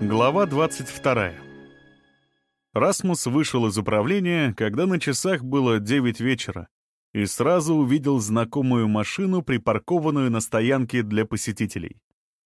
Глава 22. Расмус вышел из управления, когда на часах было 9 вечера, и сразу увидел знакомую машину, припаркованную на стоянке для посетителей.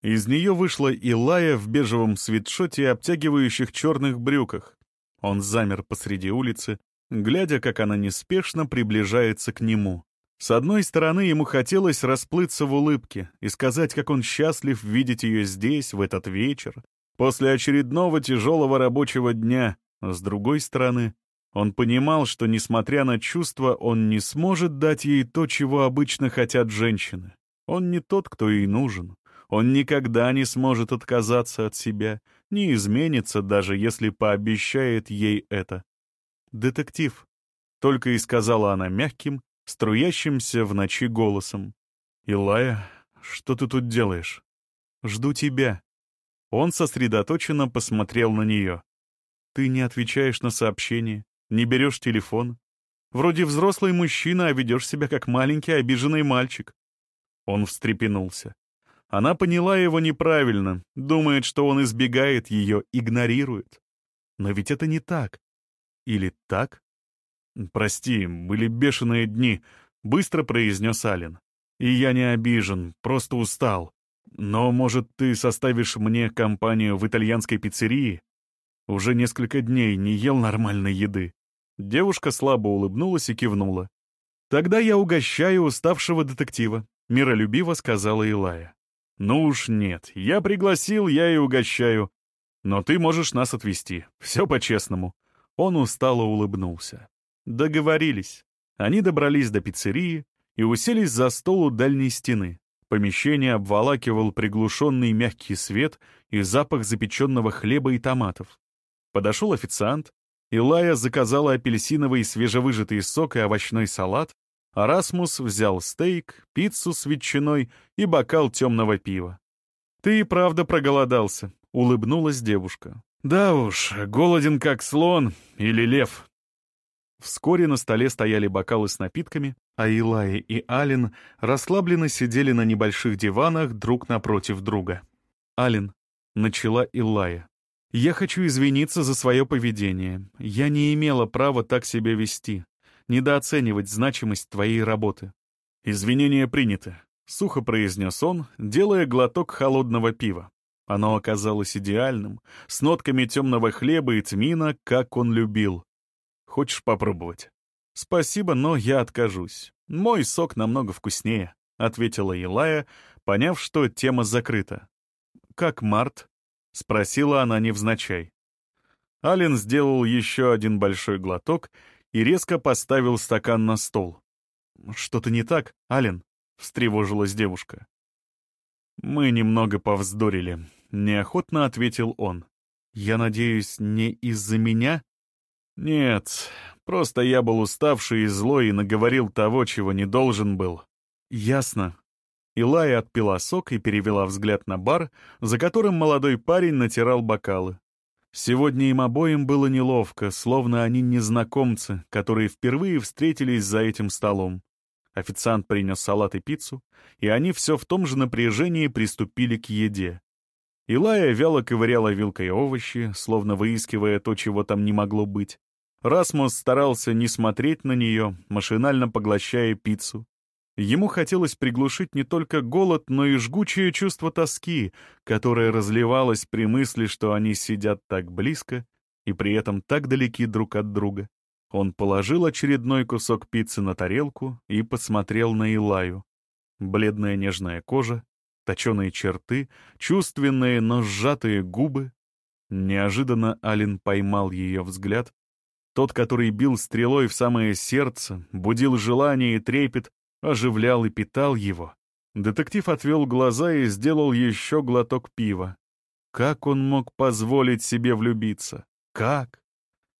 Из нее вышла Илая в бежевом свитшоте и обтягивающих черных брюках. Он замер посреди улицы, глядя, как она неспешно приближается к нему. С одной стороны, ему хотелось расплыться в улыбке и сказать, как он счастлив видеть ее здесь, в этот вечер, после очередного тяжелого рабочего дня. с другой стороны, он понимал, что, несмотря на чувства, он не сможет дать ей то, чего обычно хотят женщины. Он не тот, кто ей нужен. Он никогда не сможет отказаться от себя, не изменится, даже если пообещает ей это. «Детектив», — только и сказала она мягким, струящимся в ночи голосом. «Илая, что ты тут делаешь?» «Жду тебя». Он сосредоточенно посмотрел на нее. «Ты не отвечаешь на сообщения, не берешь телефон. Вроде взрослый мужчина, а ведешь себя как маленький обиженный мальчик». Он встрепенулся. Она поняла его неправильно, думает, что он избегает ее, игнорирует. Но ведь это не так. Или так? «Прости, были бешеные дни», — быстро произнес Ален. «И я не обижен, просто устал. Но, может, ты составишь мне компанию в итальянской пиццерии? Уже несколько дней не ел нормальной еды». Девушка слабо улыбнулась и кивнула. «Тогда я угощаю уставшего детектива», — миролюбиво сказала Илая. «Ну уж нет, я пригласил, я и угощаю. Но ты можешь нас отвезти, все по-честному». Он устало улыбнулся. Договорились. Они добрались до пиццерии и уселись за стол у дальней стены. Помещение обволакивал приглушенный мягкий свет и запах запеченного хлеба и томатов. Подошел официант, Илая заказала апельсиновый свежевыжатый сок и овощной салат, а Расмус взял стейк, пиццу с ветчиной и бокал темного пива. «Ты и правда проголодался», — улыбнулась девушка. «Да уж, голоден как слон или лев», Вскоре на столе стояли бокалы с напитками, а Илай и Ален расслабленно сидели на небольших диванах друг напротив друга. «Ален», — начала Илая, — «я хочу извиниться за свое поведение. Я не имела права так себя вести, недооценивать значимость твоей работы». «Извинения приняты», — сухо произнес он, делая глоток холодного пива. Оно оказалось идеальным, с нотками темного хлеба и тмина, как он любил. Хочешь попробовать?» «Спасибо, но я откажусь. Мой сок намного вкуснее», — ответила Илая, поняв, что тема закрыта. «Как Март?» — спросила она невзначай. Ален сделал еще один большой глоток и резко поставил стакан на стол. «Что-то не так, Ален?» — встревожилась девушка. «Мы немного повздорили», — неохотно ответил он. «Я надеюсь, не из-за меня?» «Нет, просто я был уставший и злой и наговорил того, чего не должен был». «Ясно». Илая отпила сок и перевела взгляд на бар, за которым молодой парень натирал бокалы. Сегодня им обоим было неловко, словно они незнакомцы, которые впервые встретились за этим столом. Официант принес салат и пиццу, и они все в том же напряжении приступили к еде. Илая вяло ковыряла вилкой овощи, словно выискивая то, чего там не могло быть. Расмус старался не смотреть на нее, машинально поглощая пиццу. Ему хотелось приглушить не только голод, но и жгучее чувство тоски, которое разливалось при мысли, что они сидят так близко и при этом так далеки друг от друга. Он положил очередной кусок пиццы на тарелку и посмотрел на Илаю. Бледная нежная кожа, точеные черты, чувственные, но сжатые губы. Неожиданно Ален поймал ее взгляд, тот, который бил стрелой в самое сердце, будил желание и трепет, оживлял и питал его. Детектив отвел глаза и сделал еще глоток пива. Как он мог позволить себе влюбиться? Как?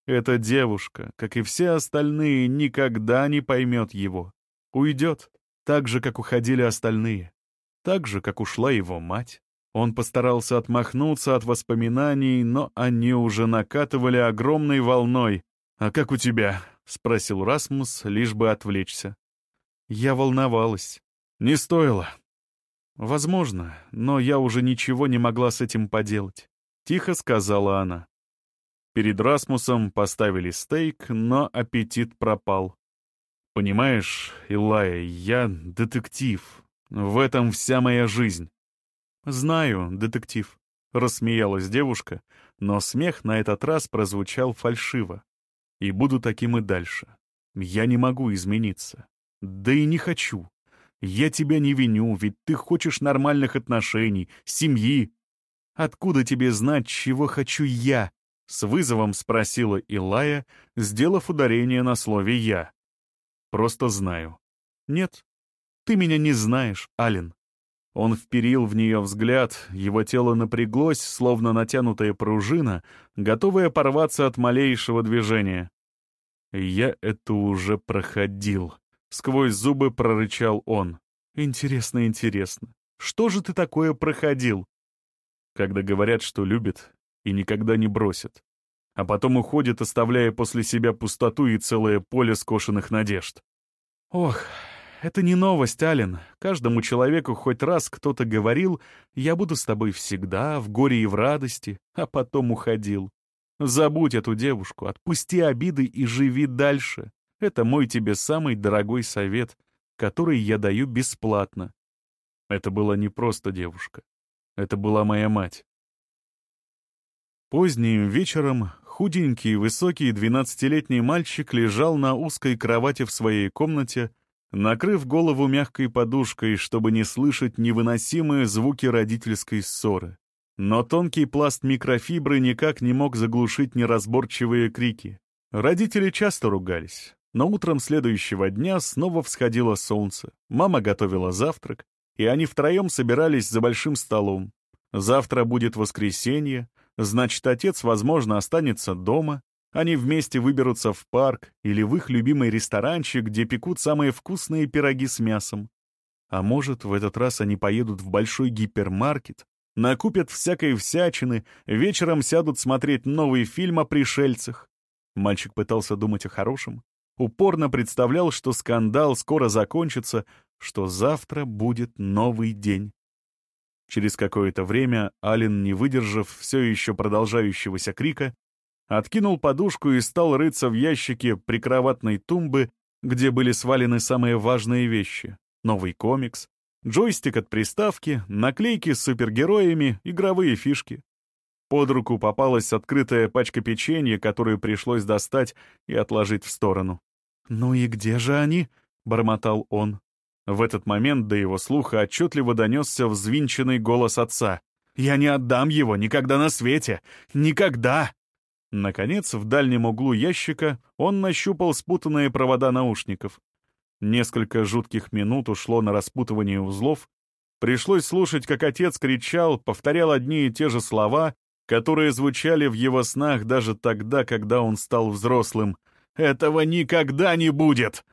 Эта девушка, как и все остальные, никогда не поймет его. Уйдет, так же, как уходили остальные так же, как ушла его мать. Он постарался отмахнуться от воспоминаний, но они уже накатывали огромной волной. «А как у тебя?» — спросил Расмус, лишь бы отвлечься. Я волновалась. Не стоило. Возможно, но я уже ничего не могла с этим поделать. — тихо сказала она. Перед Расмусом поставили стейк, но аппетит пропал. «Понимаешь, Илая, я детектив. В этом вся моя жизнь». «Знаю, детектив», — рассмеялась девушка, но смех на этот раз прозвучал фальшиво. «И буду таким и дальше. Я не могу измениться. Да и не хочу. Я тебя не виню, ведь ты хочешь нормальных отношений, семьи. Откуда тебе знать, чего хочу я?» С вызовом спросила Илая, сделав ударение на слове «я». «Просто знаю». «Нет, ты меня не знаешь, Ален». Он вперил в нее взгляд, его тело напряглось, словно натянутая пружина, готовая порваться от малейшего движения. «Я это уже проходил», — сквозь зубы прорычал он. «Интересно, интересно. Что же ты такое проходил?» Когда говорят, что любят, и никогда не бросят. А потом уходят, оставляя после себя пустоту и целое поле скошенных надежд. Ох, это не новость, Ален. Каждому человеку хоть раз кто-то говорил, я буду с тобой всегда, в горе и в радости, а потом уходил. Забудь эту девушку, отпусти обиды и живи дальше. Это мой тебе самый дорогой совет, который я даю бесплатно. Это была не просто девушка. Это была моя мать. Поздним вечером худенький, высокий двенадцатилетний мальчик лежал на узкой кровати в своей комнате, накрыв голову мягкой подушкой, чтобы не слышать невыносимые звуки родительской ссоры. Но тонкий пласт микрофибры никак не мог заглушить неразборчивые крики. Родители часто ругались. Но утром следующего дня снова всходило солнце. Мама готовила завтрак, и они втроем собирались за большим столом. Завтра будет воскресенье, значит, отец, возможно, останется дома. Они вместе выберутся в парк или в их любимый ресторанчик, где пекут самые вкусные пироги с мясом. А может, в этот раз они поедут в большой гипермаркет, накупят всякой всячины, вечером сядут смотреть новый фильм о пришельцах. Мальчик пытался думать о хорошем, упорно представлял, что скандал скоро закончится, что завтра будет новый день. Через какое-то время Ален, не выдержав все еще продолжающегося крика, откинул подушку и стал рыться в ящике прикроватной тумбы, где были свалены самые важные вещи — новый комикс, Джойстик от приставки, наклейки с супергероями, игровые фишки. Под руку попалась открытая пачка печенья, которую пришлось достать и отложить в сторону. «Ну и где же они?» — бормотал он. В этот момент до его слуха отчетливо донесся взвинченный голос отца. «Я не отдам его никогда на свете! Никогда!» Наконец, в дальнем углу ящика он нащупал спутанные провода наушников. Несколько жутких минут ушло на распутывание узлов. Пришлось слушать, как отец кричал, повторял одни и те же слова, которые звучали в его снах даже тогда, когда он стал взрослым. «Этого никогда не будет!»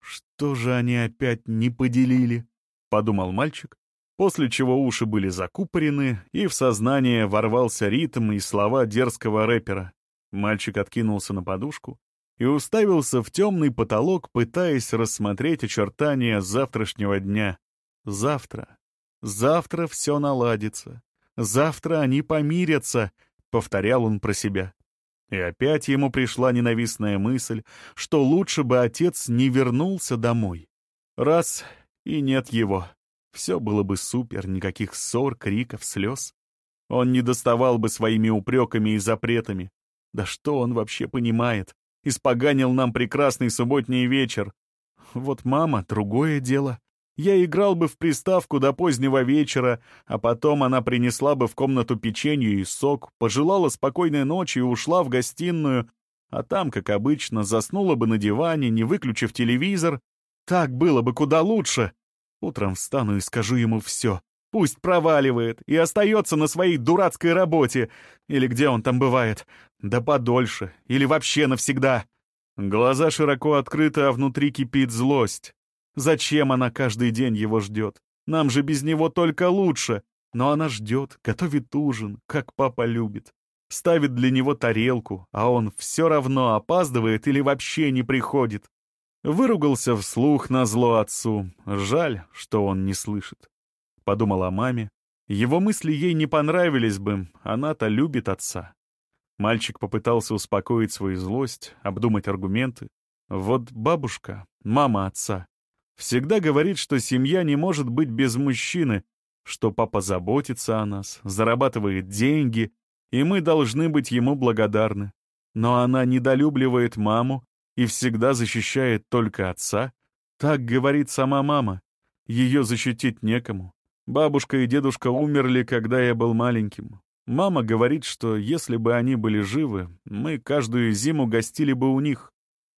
«Что же они опять не поделили?» — подумал мальчик, после чего уши были закупорены, и в сознание ворвался ритм и слова дерзкого рэпера. Мальчик откинулся на подушку, и уставился в темный потолок, пытаясь рассмотреть очертания завтрашнего дня. Завтра. Завтра все наладится. Завтра они помирятся, — повторял он про себя. И опять ему пришла ненавистная мысль, что лучше бы отец не вернулся домой. Раз — и нет его. Все было бы супер, никаких ссор, криков, слез. Он не доставал бы своими упреками и запретами. Да что он вообще понимает? Испоганил нам прекрасный субботний вечер. Вот мама — другое дело. Я играл бы в приставку до позднего вечера, а потом она принесла бы в комнату печенье и сок, пожелала спокойной ночи и ушла в гостиную, а там, как обычно, заснула бы на диване, не выключив телевизор. Так было бы куда лучше. Утром встану и скажу ему все. Пусть проваливает и остается на своей дурацкой работе. Или где он там бывает. Да подольше. Или вообще навсегда. Глаза широко открыты, а внутри кипит злость. Зачем она каждый день его ждет? Нам же без него только лучше. Но она ждет, готовит ужин, как папа любит. Ставит для него тарелку, а он все равно опаздывает или вообще не приходит. Выругался вслух на зло отцу. Жаль, что он не слышит. Подумал о маме, Его мысли ей не понравились бы, она-то любит отца. Мальчик попытался успокоить свою злость, обдумать аргументы. Вот бабушка, мама отца, всегда говорит, что семья не может быть без мужчины, что папа заботится о нас, зарабатывает деньги, и мы должны быть ему благодарны. Но она недолюбливает маму и всегда защищает только отца. Так говорит сама мама. Ее защитить некому. Бабушка и дедушка умерли, когда я был маленьким. Мама говорит, что если бы они были живы, мы каждую зиму гостили бы у них.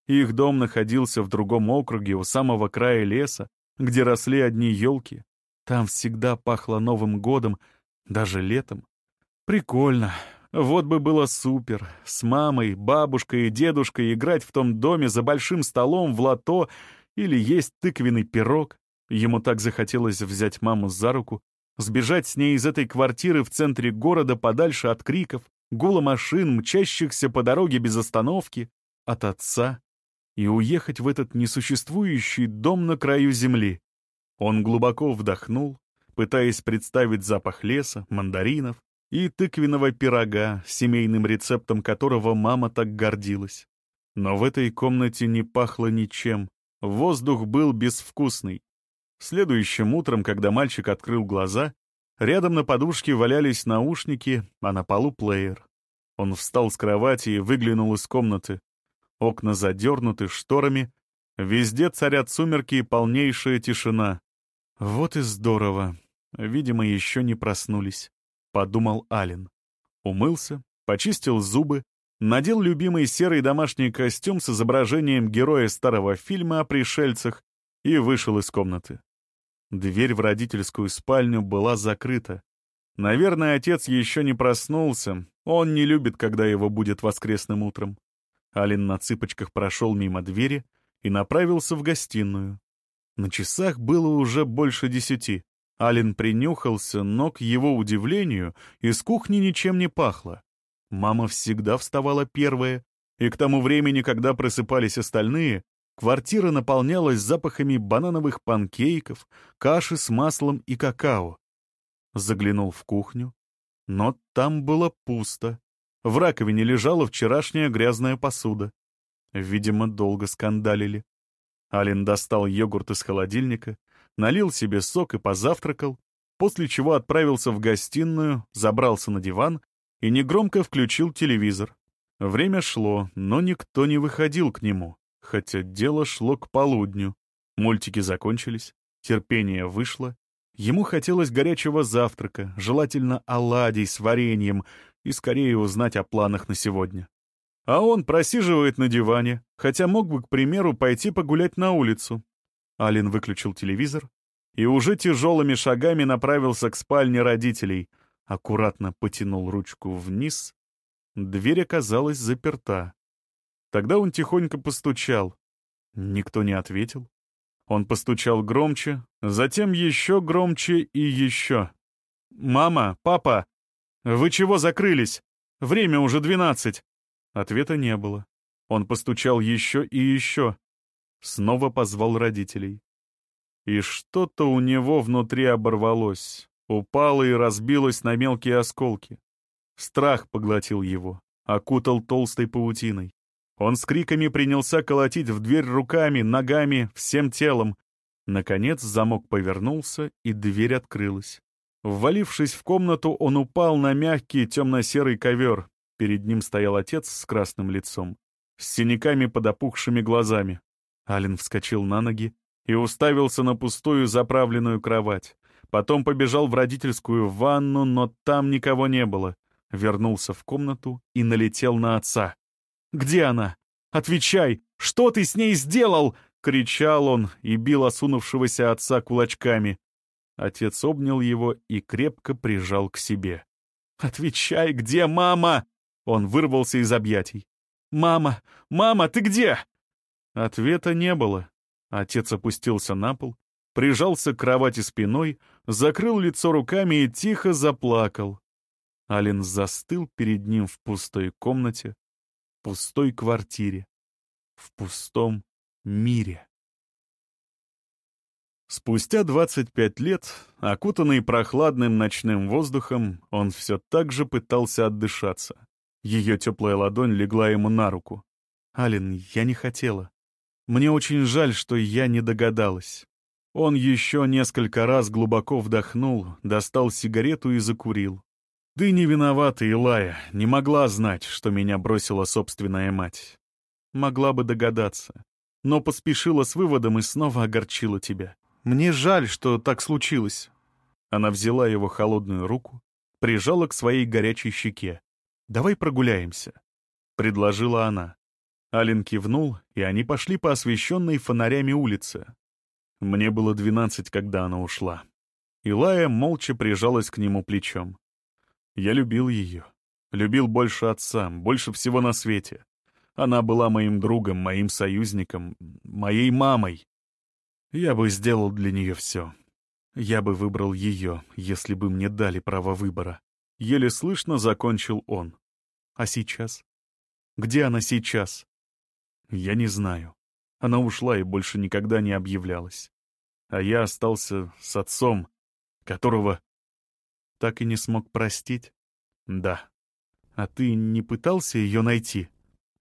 Их дом находился в другом округе, у самого края леса, где росли одни елки. Там всегда пахло Новым годом, даже летом. Прикольно. Вот бы было супер. С мамой, бабушкой и дедушкой играть в том доме за большим столом в лото или есть тыквенный пирог. Ему так захотелось взять маму за руку, сбежать с ней из этой квартиры в центре города подальше от криков, гула машин, мчащихся по дороге без остановки, от отца, и уехать в этот несуществующий дом на краю земли. Он глубоко вдохнул, пытаясь представить запах леса, мандаринов и тыквенного пирога, семейным рецептом которого мама так гордилась. Но в этой комнате не пахло ничем, воздух был безвкусный. Следующим утром, когда мальчик открыл глаза, рядом на подушке валялись наушники, а на полу плеер. Он встал с кровати и выглянул из комнаты. Окна задернуты шторами, везде царят сумерки и полнейшая тишина. «Вот и здорово. Видимо, еще не проснулись», — подумал Ален. Умылся, почистил зубы, надел любимый серый домашний костюм с изображением героя старого фильма о пришельцах и вышел из комнаты. Дверь в родительскую спальню была закрыта. Наверное, отец еще не проснулся. Он не любит, когда его будет воскресным утром. Ален на цыпочках прошел мимо двери и направился в гостиную. На часах было уже больше десяти. Ален принюхался, но, к его удивлению, из кухни ничем не пахло. Мама всегда вставала первая, и к тому времени, когда просыпались остальные, квартира наполнялась запахами банановых панкейков, каши с маслом и какао. Заглянул в кухню, но там было пусто. В раковине лежала вчерашняя грязная посуда. Видимо, долго скандалили. Ален достал йогурт из холодильника, налил себе сок и позавтракал, после чего отправился в гостиную, забрался на диван и негромко включил телевизор. Время шло, но никто не выходил к нему, хотя дело шло к полудню. Мультики закончились, терпение вышло. Ему хотелось горячего завтрака, желательно оладий с вареньем, и скорее узнать о планах на сегодня. А он просиживает на диване, хотя мог бы, к примеру, пойти погулять на улицу. Ален выключил телевизор и уже тяжелыми шагами направился к спальне родителей. Аккуратно потянул ручку вниз. Дверь оказалась заперта. Тогда он тихонько постучал. Никто не ответил. Он постучал громче, затем еще громче и еще. «Мама, папа, вы чего закрылись? Время уже двенадцать!» Ответа не было. Он постучал еще и еще. Снова позвал родителей. И что-то у него внутри оборвалось, упало и разбилось на мелкие осколки. Страх поглотил его, окутал толстой паутиной. Он с криками принялся колотить в дверь руками, ногами, всем телом. Наконец замок повернулся, и дверь открылась. Ввалившись в комнату, он упал на мягкий темно-серый ковер, Перед ним стоял отец с красным лицом, с синяками под опухшими глазами. Ален вскочил на ноги и уставился на пустую заправленную кровать. Потом побежал в родительскую ванну, но там никого не было. Вернулся в комнату и налетел на отца. «Где она? Отвечай! Что ты с ней сделал?» — кричал он и бил осунувшегося отца кулачками. Отец обнял его и крепко прижал к себе. «Отвечай, где мама?» Он вырвался из объятий. «Мама! Мама, ты где?» Ответа не было. Отец опустился на пол, прижался к кровати спиной, закрыл лицо руками и тихо заплакал. Ален застыл перед ним в пустой комнате, пустой квартире, в пустом мире. Спустя 25 лет, окутанный прохладным ночным воздухом, он все так же пытался отдышаться. Ее теплая ладонь легла ему на руку. «Ален, я не хотела. Мне очень жаль, что я не догадалась». Он еще несколько раз глубоко вдохнул, достал сигарету и закурил. «Ты не виновата, Илая, не могла знать, что меня бросила собственная мать. Могла бы догадаться, но поспешила с выводом и снова огорчила тебя. Мне жаль, что так случилось». Она взяла его холодную руку, прижала к своей горячей щеке. «Давай прогуляемся», — предложила она. Ален кивнул, и они пошли по освещенной фонарями улице. Мне было двенадцать, когда она ушла. Илая молча прижалась к нему плечом. Я любил ее. Любил больше отца, больше всего на свете. Она была моим другом, моим союзником, моей мамой. Я бы сделал для нее все. Я бы выбрал ее, если бы мне дали право выбора. Еле слышно закончил он. А сейчас? Где она сейчас? Я не знаю. Она ушла и больше никогда не объявлялась. А я остался с отцом, которого так и не смог простить. Да. А ты не пытался ее найти?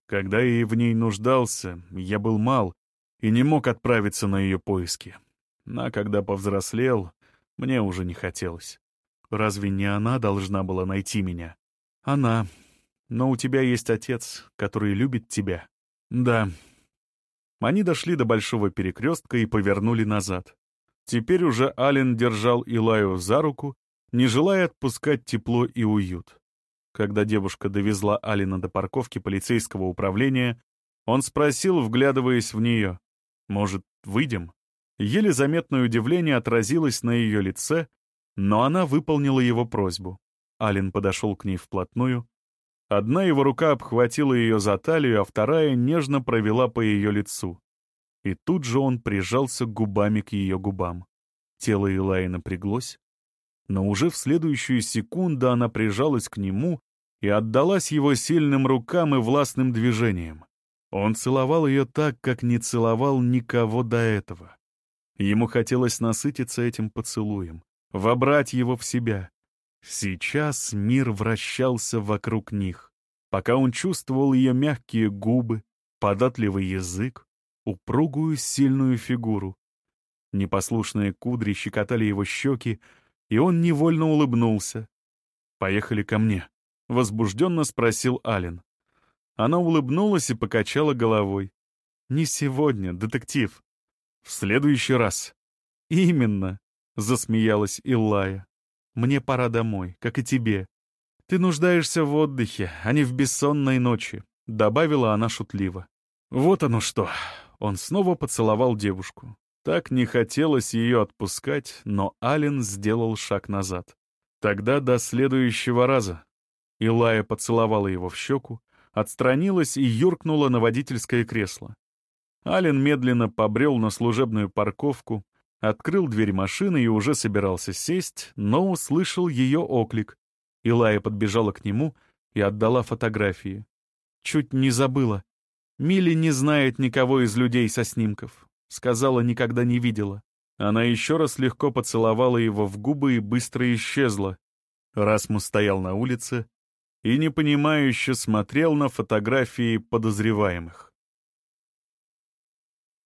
Когда я в ней нуждался, я был мал, и не мог отправиться на ее поиски. А когда повзрослел, мне уже не хотелось. Разве не она должна была найти меня? Она. Но у тебя есть отец, который любит тебя. Да. Они дошли до большого перекрестка и повернули назад. Теперь уже Ален держал Илаю за руку, не желая отпускать тепло и уют. Когда девушка довезла Алина до парковки полицейского управления, он спросил, вглядываясь в нее. Может, выйдем?» Еле заметное удивление отразилось на ее лице, но она выполнила его просьбу. Ален подошел к ней вплотную. Одна его рука обхватила ее за талию, а вторая нежно провела по ее лицу. И тут же он прижался губами к ее губам. Тело Илаи напряглось, но уже в следующую секунду она прижалась к нему и отдалась его сильным рукам и властным движениям. Он целовал ее так, как не целовал никого до этого. Ему хотелось насытиться этим поцелуем, вобрать его в себя. Сейчас мир вращался вокруг них, пока он чувствовал ее мягкие губы, податливый язык, упругую сильную фигуру. Непослушные кудри щекотали его щеки, и он невольно улыбнулся. «Поехали ко мне», — возбужденно спросил Ален. Она улыбнулась и покачала головой. «Не сегодня, детектив. В следующий раз». «Именно», — засмеялась Иллая. «Мне пора домой, как и тебе. Ты нуждаешься в отдыхе, а не в бессонной ночи», — добавила она шутливо. «Вот оно что!» Он снова поцеловал девушку. Так не хотелось ее отпускать, но Ален сделал шаг назад. «Тогда до следующего раза». Илая поцеловала его в щеку, отстранилась и юркнула на водительское кресло. Ален медленно побрел на служебную парковку, открыл дверь машины и уже собирался сесть, но услышал ее оклик. Илая подбежала к нему и отдала фотографии. Чуть не забыла. Милли не знает никого из людей со снимков. Сказала, никогда не видела. Она еще раз легко поцеловала его в губы и быстро исчезла. Расмус стоял на улице, и непонимающе смотрел на фотографии подозреваемых.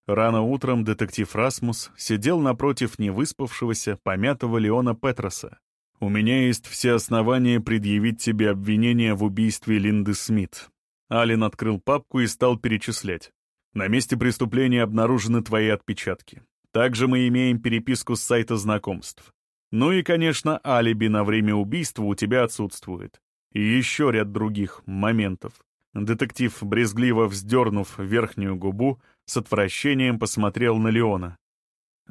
Рано утром детектив Расмус сидел напротив невыспавшегося, помятого Леона Петроса. «У меня есть все основания предъявить тебе обвинение в убийстве Линды Смит». Ален открыл папку и стал перечислять. «На месте преступления обнаружены твои отпечатки. Также мы имеем переписку с сайта знакомств. Ну и, конечно, алиби на время убийства у тебя отсутствует. И еще ряд других моментов. Детектив, брезгливо вздернув верхнюю губу, с отвращением посмотрел на Леона.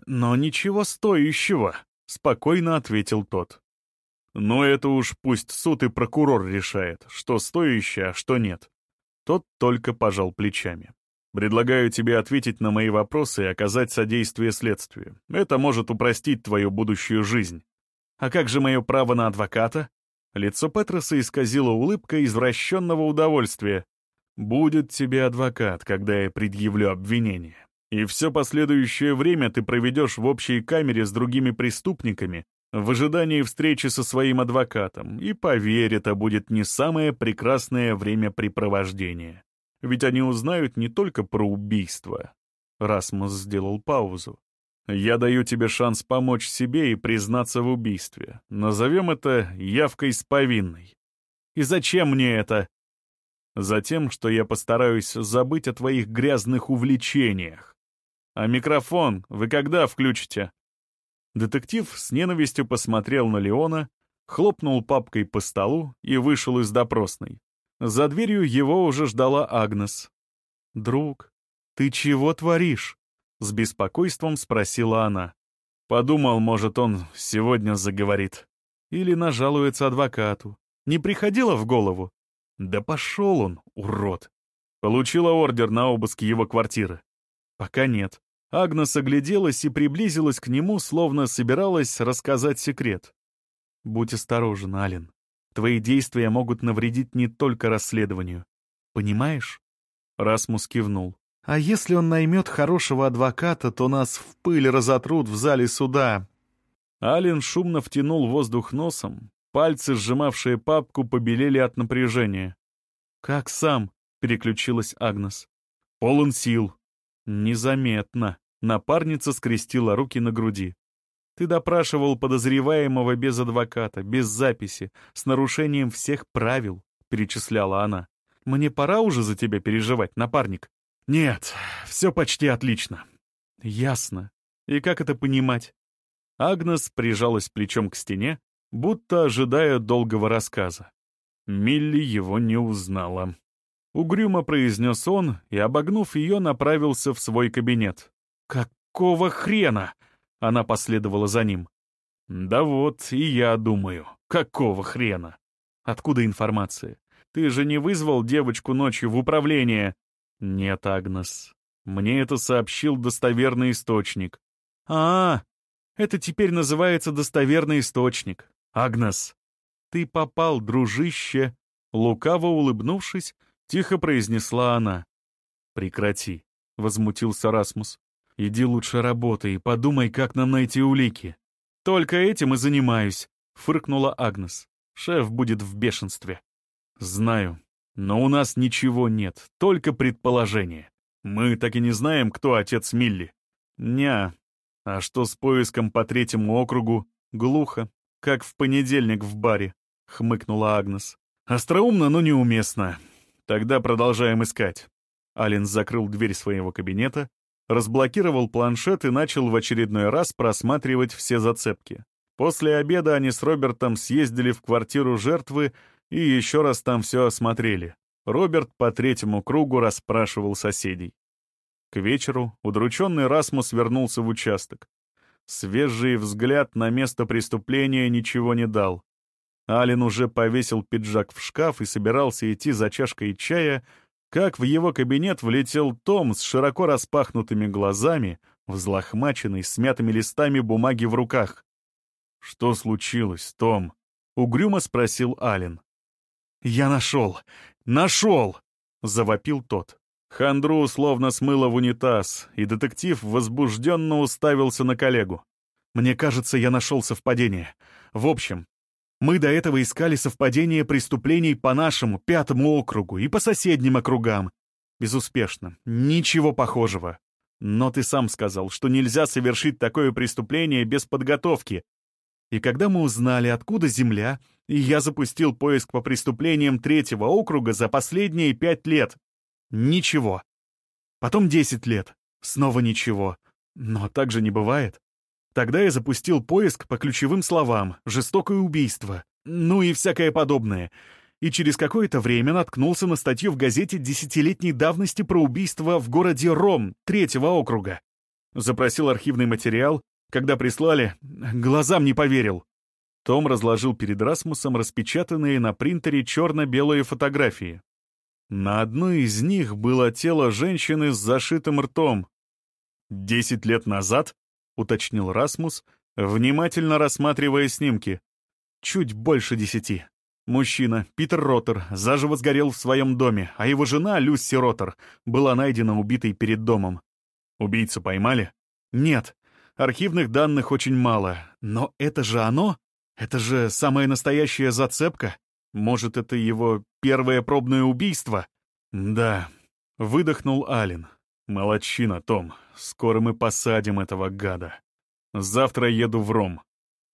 «Но ничего стоящего», — спокойно ответил тот. «Но это уж пусть суд и прокурор решает, что стоящее, а что нет». Тот только пожал плечами. «Предлагаю тебе ответить на мои вопросы и оказать содействие следствию. Это может упростить твою будущую жизнь. А как же мое право на адвоката?» Лицо Петроса исказило улыбка извращенного удовольствия. «Будет тебе адвокат, когда я предъявлю обвинение. И все последующее время ты проведешь в общей камере с другими преступниками в ожидании встречи со своим адвокатом, и поверь, это будет не самое прекрасное времяпрепровождение. Ведь они узнают не только про убийство. Расмус сделал паузу. Я даю тебе шанс помочь себе и признаться в убийстве. Назовем это явкой с повинной. И зачем мне это? Затем, что я постараюсь забыть о твоих грязных увлечениях. А микрофон вы когда включите? Детектив с ненавистью посмотрел на Леона, хлопнул папкой по столу и вышел из допросной. За дверью его уже ждала Агнес. «Друг, ты чего творишь?» — с беспокойством спросила она. Подумал, может, он сегодня заговорит. Или нажалуется адвокату. Не приходило в голову? Да пошел он, урод. Получила ордер на обыск его квартиры. Пока нет. Агнес огляделась и приблизилась к нему, словно собиралась рассказать секрет. «Будь осторожен, Ален. Твои действия могут навредить не только расследованию. Понимаешь?» Расмус кивнул. «А если он наймет хорошего адвоката, то нас в пыль разотрут в зале суда». Ален шумно втянул воздух носом. Пальцы, сжимавшие папку, побелели от напряжения. «Как сам?» — переключилась Агнес. «Полон сил». «Незаметно». Напарница скрестила руки на груди. «Ты допрашивал подозреваемого без адвоката, без записи, с нарушением всех правил», — перечисляла она. «Мне пора уже за тебя переживать, напарник?» «Нет, все почти отлично». «Ясно. И как это понимать?» Агнес прижалась плечом к стене, будто ожидая долгого рассказа. Милли его не узнала. Угрюмо произнес он и, обогнув ее, направился в свой кабинет. «Какого хрена?» Она последовала за ним. «Да вот, и я думаю, какого хрена? Откуда информация? Ты же не вызвал девочку ночью в управление?» «Нет, Агнес. Мне это сообщил достоверный источник». «А, это теперь называется достоверный источник. Агнес, ты попал, дружище!» Лукаво улыбнувшись, тихо произнесла она. «Прекрати», — возмутился Расмус. Иди лучше работай и подумай, как нам найти улики. Только этим и занимаюсь, фыркнула Агнес. Шеф будет в бешенстве. Знаю, но у нас ничего нет, только предположение. Мы так и не знаем, кто отец Милли. Ня. А что с поиском по третьему округу? Глухо, как в понедельник в баре, хмыкнула Агнес. Остроумно, но неуместно. Тогда продолжаем искать. Ален закрыл дверь своего кабинета, разблокировал планшет и начал в очередной раз просматривать все зацепки. После обеда они с Робертом съездили в квартиру жертвы и еще раз там все осмотрели. Роберт по третьему кругу расспрашивал соседей. К вечеру удрученный Расмус вернулся в участок. Свежий взгляд на место преступления ничего не дал. Ален уже повесил пиджак в шкаф и собирался идти за чашкой чая, как в его кабинет влетел Том с широко распахнутыми глазами, взлохмаченный, смятыми листами бумаги в руках. «Что случилось, Том?» — угрюмо спросил Ален. «Я нашел! Нашел!» — завопил тот. Хандру словно смыло в унитаз, и детектив возбужденно уставился на коллегу. «Мне кажется, я нашел совпадение. В общем, мы до этого искали совпадение преступлений по нашему пятому округу и по соседним округам. Безуспешно. Ничего похожего. Но ты сам сказал, что нельзя совершить такое преступление без подготовки. И когда мы узнали, откуда Земля, и я запустил поиск по преступлениям третьего округа за последние пять лет. Ничего. Потом десять лет. Снова ничего. Но так же не бывает. Тогда я запустил поиск по ключевым словам «жестокое убийство», ну и всякое подобное. И через какое-то время наткнулся на статью в газете десятилетней давности про убийство в городе Ром, третьего округа. Запросил архивный материал. Когда прислали, глазам не поверил. Том разложил перед Расмусом распечатанные на принтере черно-белые фотографии. На одной из них было тело женщины с зашитым ртом. Десять лет назад — уточнил Расмус, внимательно рассматривая снимки. «Чуть больше десяти. Мужчина, Питер Роттер, заживо сгорел в своем доме, а его жена, Люси Роттер, была найдена убитой перед домом. Убийцу поймали? Нет, архивных данных очень мало. Но это же оно? Это же самая настоящая зацепка? Может, это его первое пробное убийство? Да, выдохнул Ален. Молодчина, Том. Скоро мы посадим этого гада. Завтра еду в Ром.